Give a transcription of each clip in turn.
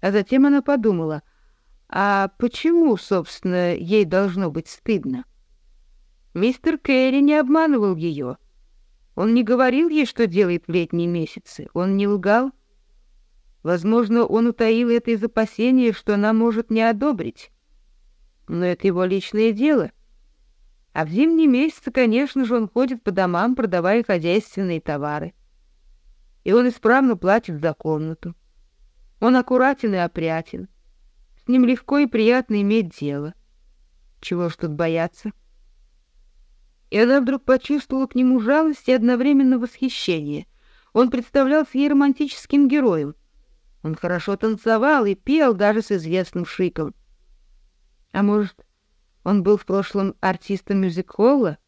А затем она подумала, а почему, собственно, ей должно быть стыдно? Мистер Кэрри не обманывал ее. Он не говорил ей, что делает в летние месяцы. Он не лгал. Возможно, он утаил это из опасения, что она может не одобрить. Но это его личное дело. А в зимние месяцы, конечно же, он ходит по домам, продавая хозяйственные товары. И он исправно платит за комнату. Он аккуратен и опрятен. С ним легко и приятно иметь дело. Чего ж тут бояться? И она вдруг почувствовала к нему жалость и одновременно восхищение. Он представлялся ей романтическим героем. Он хорошо танцевал и пел даже с известным шиком. А может, он был в прошлом артистом мюзик-холла?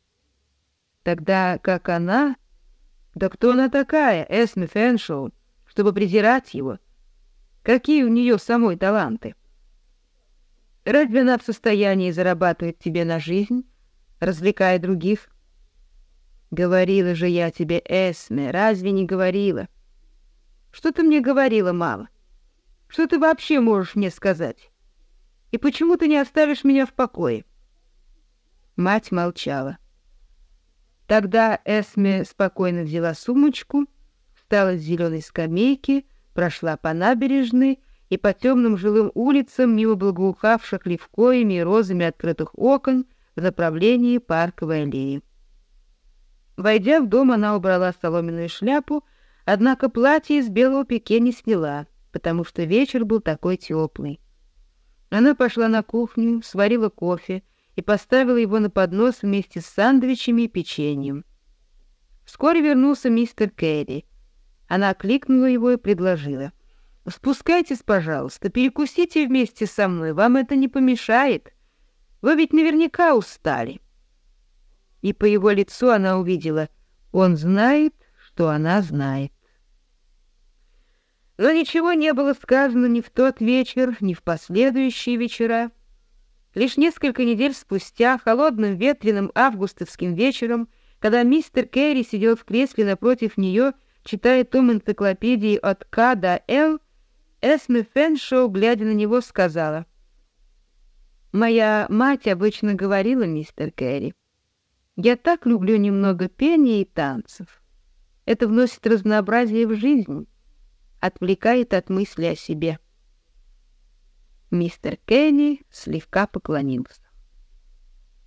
Тогда как она... Да кто она такая, Эсми Фэншоу, чтобы презирать его? — какие у нее самой таланты. Разве она в состоянии зарабатывать тебе на жизнь, развлекая других? Говорила же я тебе, Эсме, разве не говорила? Что ты мне говорила, мама? Что ты вообще можешь мне сказать? И почему ты не оставишь меня в покое? Мать молчала. Тогда Эсме спокойно взяла сумочку, встала с зеленой скамейки прошла по набережной и по темным жилым улицам мимо благоухавших левкоями и розами открытых окон в направлении парковой аллеи. Войдя в дом, она убрала соломенную шляпу, однако платье из белого пике не сняла, потому что вечер был такой теплый. Она пошла на кухню, сварила кофе и поставила его на поднос вместе с сандвичами и печеньем. Вскоре вернулся мистер Керри — она окликнула его и предложила. «Спускайтесь, пожалуйста, перекусите вместе со мной, вам это не помешает. Вы ведь наверняка устали». И по его лицу она увидела, он знает, что она знает. Но ничего не было сказано ни в тот вечер, ни в последующие вечера. Лишь несколько недель спустя, холодным ветреным августовским вечером, когда мистер Керри сидел в кресле напротив нее, читая том энциклопедии от К до Л, Эсме Фэншоу, глядя на него, сказала. «Моя мать обычно говорила, мистер Кэрри, я так люблю немного пения и танцев. Это вносит разнообразие в жизнь, отвлекает от мысли о себе». Мистер Кенни слегка поклонился.